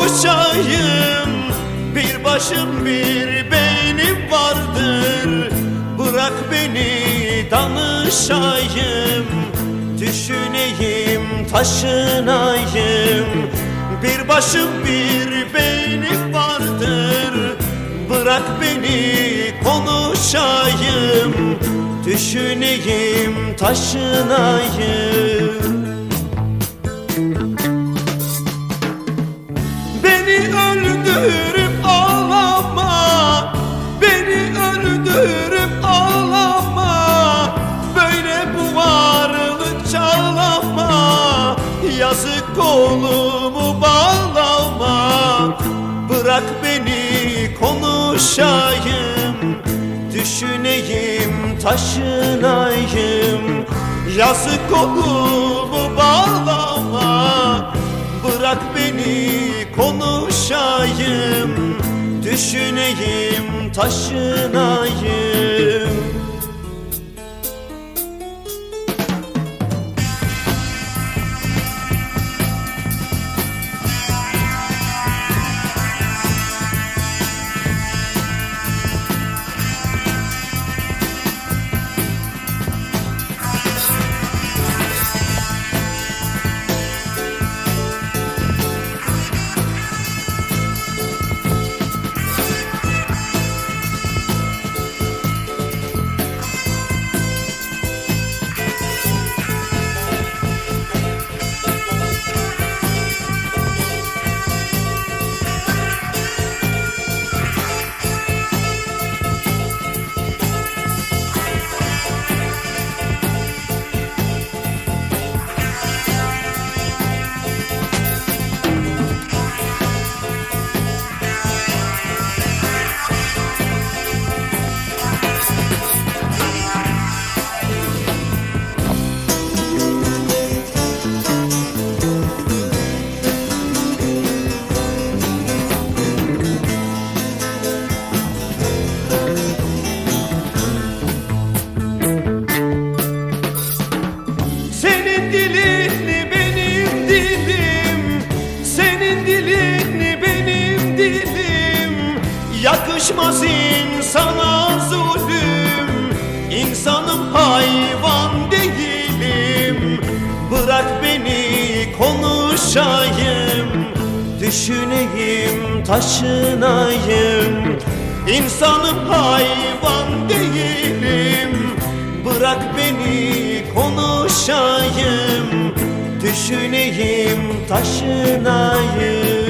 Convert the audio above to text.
konuşayım Bir başım bir beynim vardır. Bırak beni danışayım. Düşüneyim taşınayım. Bir başım bir beynim vardır. Bırak beni konuşayım. Düşüneyim taşınayım Yazık kolumu bağlama. Bırak beni konuşayım. Düşüneyim taşınayım. Yazık kolumu bağlama. Bırak beni konuşayım. Düşüneyim taşınayım Yakışmaz insana zulüm. İnsanım hayvan değilim. Bırak beni konuşayım. Düşüneyim taşınayım. İnsanım hayvan değilim. Bırak beni konuşayım. Düşüneyim taşınayım